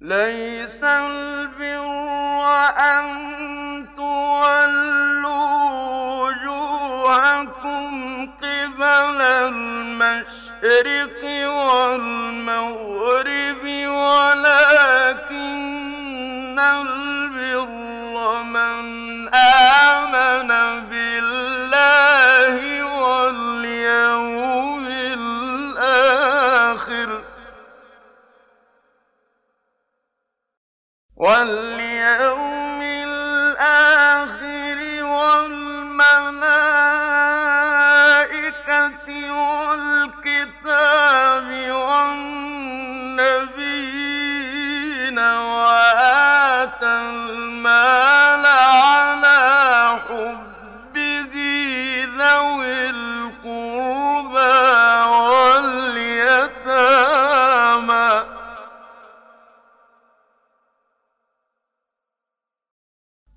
ليس البر أن تولوا وجوهكم قبل المشرق والمغرب والنبيين وآتى المال على حبه ذوي القربى واليتامى.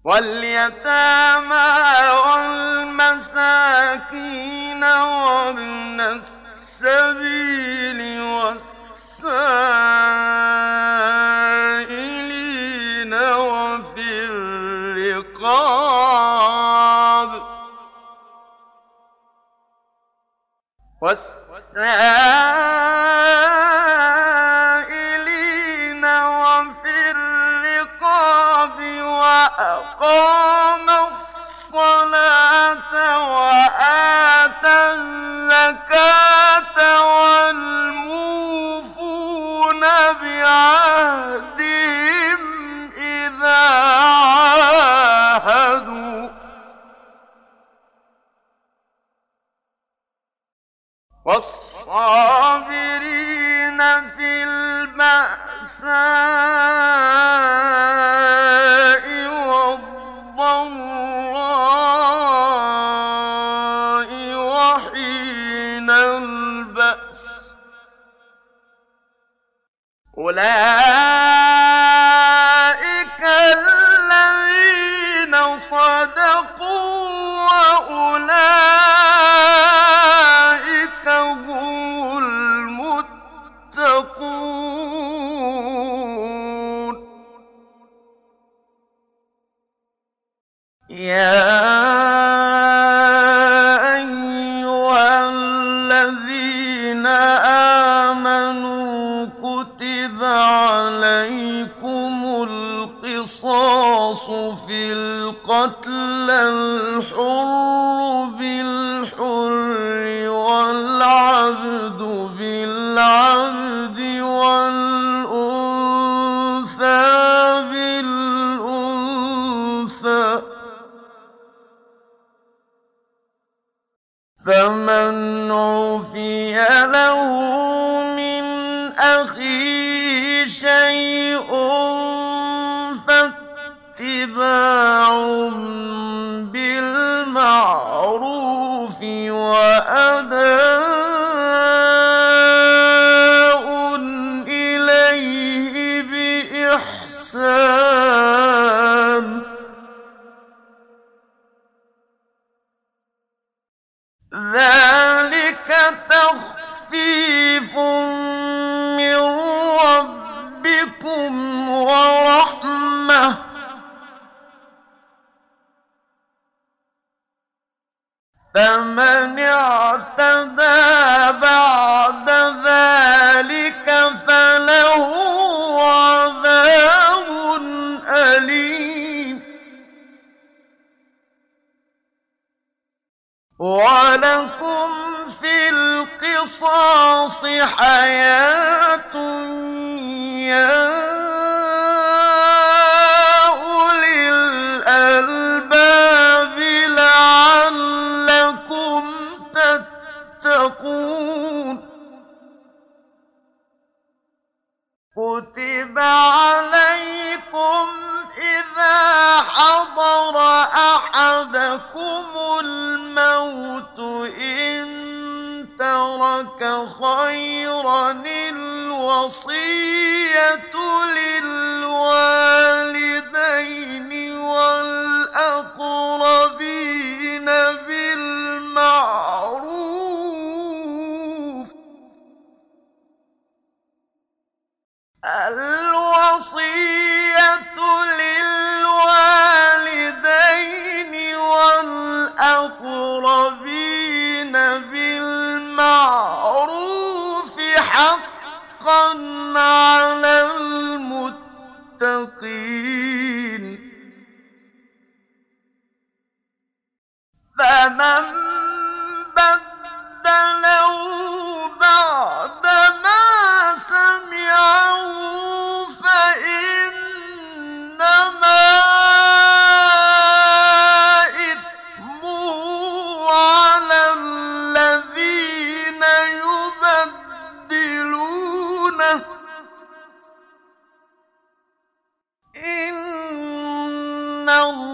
واليتامى والمساكين وابن السبيل وفي الرقاب. والسائلين وفي الرقاب وأقام والصابرين في البأساء والضراء وحين البأس أولئك القصاص في القتل الحر بالحر والعبد بالعبد والأنثى بالأنثى. فمن عفي له من أخيه شيء ولكم في القصاص حياة يا أولي الألباب لعلكم تتقون كتب عليكم ترك خيرا الوصية للوالدين على المتقين فمن الله